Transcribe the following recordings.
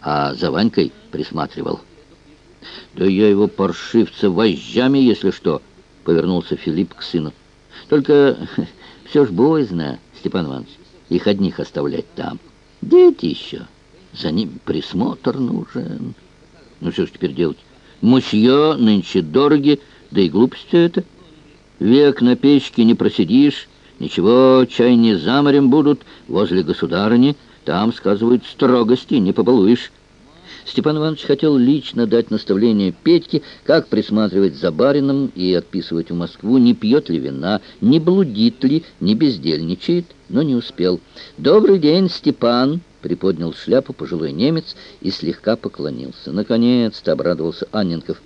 а за Ванькой присматривал. «Да я его паршивца вожжами, если что!» — повернулся Филипп к сыну. «Только все ж боязно, Степан Иванович, их одних оставлять там. Дети еще, за ним присмотр нужен. Ну что ж теперь делать? Мусье нынче дороги, да и глупость это. Век на печке не просидишь, ничего, чай не заморем будут возле государыни, там, сказывают, строгости не побалуешь». Степан Иванович хотел лично дать наставление Петьке, как присматривать за барином и отписывать в Москву, не пьет ли вина, не блудит ли, не бездельничает, но не успел. «Добрый день, Степан!» — приподнял шляпу пожилой немец и слегка поклонился. «Наконец-то!» — обрадовался Анненков.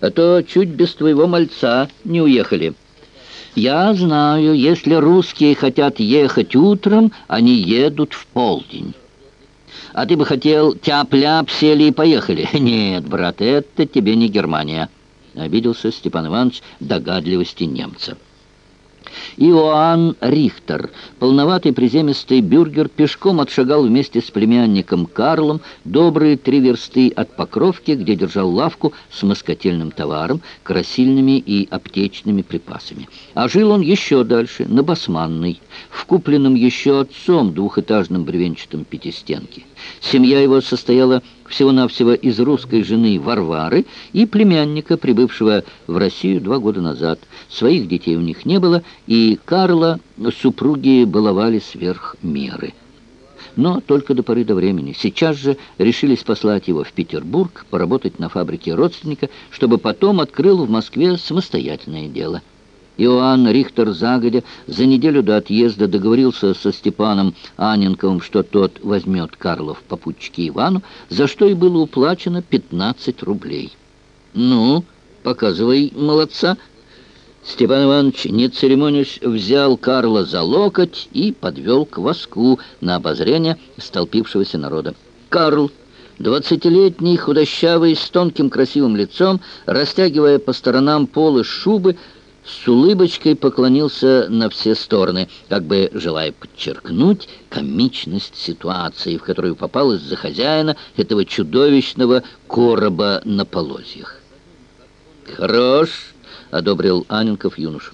«А то чуть без твоего мальца не уехали». «Я знаю, если русские хотят ехать утром, они едут в полдень». А ты бы хотел тяп-ляп, сели и поехали. Нет, брат, это тебе не Германия. Обиделся Степан Иванович догадливости немца. Иоанн Рихтер, полноватый приземистый бюргер, пешком отшагал вместе с племянником Карлом добрые три версты от Покровки, где держал лавку с москотельным товаром, красильными и аптечными припасами. А жил он еще дальше, на Басманной, в купленном еще отцом двухэтажном бревенчатом пятистенке. Семья его состояла всего-навсего из русской жены Варвары и племянника, прибывшего в Россию два года назад. Своих детей у них не было, и Карла супруги баловали сверх меры. Но только до поры до времени. Сейчас же решились послать его в Петербург, поработать на фабрике родственника, чтобы потом открыл в Москве самостоятельное дело. Иоанн Рихтер загодя за неделю до отъезда договорился со Степаном Аненковым, что тот возьмет Карлов попутчики Ивану, за что и было уплачено 15 рублей. «Ну, показывай, молодца!» Степан Иванович, не церемонясь, взял Карла за локоть и подвел к воску на обозрение столпившегося народа. Карл, двадцатилетний, худощавый, с тонким красивым лицом, растягивая по сторонам полы шубы, с улыбочкой поклонился на все стороны, как бы желая подчеркнуть комичность ситуации, в которую попал из-за хозяина этого чудовищного короба на полозьях. «Хорош!» — одобрил Аненков юношу.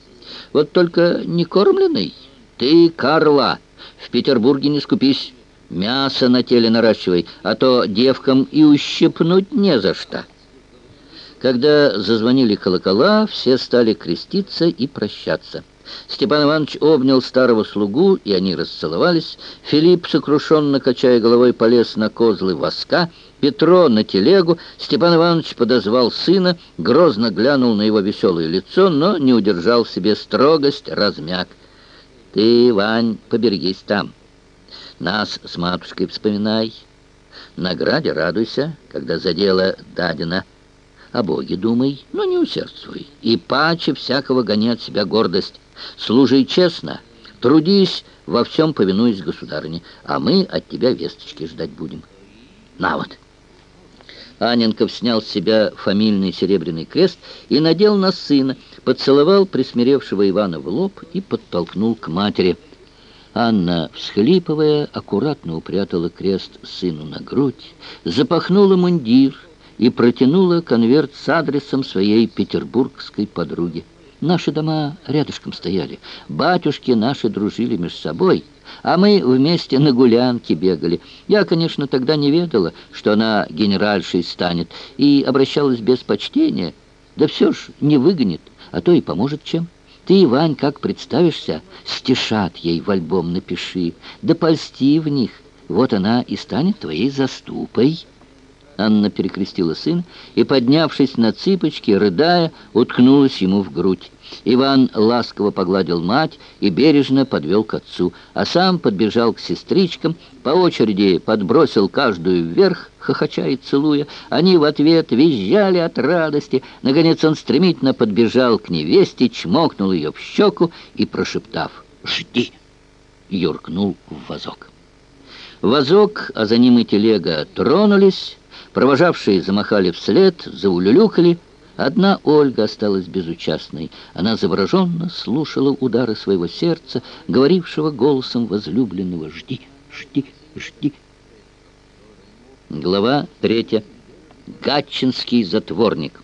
«Вот только не кормленный. Ты, Карла, в Петербурге не скупись, мясо на теле наращивай, а то девкам и ущипнуть не за что». Когда зазвонили колокола, все стали креститься и прощаться. Степан Иванович обнял старого слугу, и они расцеловались. Филипп, сокрушенно качая головой, полез на козлы воска. Петро на телегу. Степан Иванович подозвал сына, грозно глянул на его веселое лицо, но не удержал в себе строгость, размяк. «Ты, Вань, поберегись там. Нас с матушкой вспоминай. Награде радуйся, когда за дело дадено» о Боге думай, но не усердствуй. И паче всякого гони от себя гордость. Служи честно, трудись, во всем повинуясь государыне, а мы от тебя весточки ждать будем. На вот!» Аненков снял с себя фамильный серебряный крест и надел на сына, поцеловал присмиревшего Ивана в лоб и подтолкнул к матери. Анна, всхлипывая, аккуратно упрятала крест сыну на грудь, запахнула мундир, и протянула конверт с адресом своей петербургской подруги. Наши дома рядышком стояли, батюшки наши дружили между собой, а мы вместе на гулянке бегали. Я, конечно, тогда не ведала, что она генеральшей станет, и обращалась без почтения. Да все ж не выгонит, а то и поможет чем. Ты, Ивань, как представишься, стишат ей в альбом напиши, да в них. Вот она и станет твоей заступой». Анна перекрестила сына и, поднявшись на цыпочки, рыдая, уткнулась ему в грудь. Иван ласково погладил мать и бережно подвел к отцу, а сам подбежал к сестричкам, по очереди подбросил каждую вверх, хохоча и целуя. Они в ответ визжали от радости. Наконец он стремительно подбежал к невесте, чмокнул ее в щеку и, прошептав «Жди!», юркнул в вазок. Вазок, а за ним и телега тронулись, Провожавшие замахали вслед, заулюлюкали. Одна Ольга осталась безучастной. Она завороженно слушала удары своего сердца, говорившего голосом возлюбленного «Жди, жди, жди». Глава третья. Гатчинский затворник.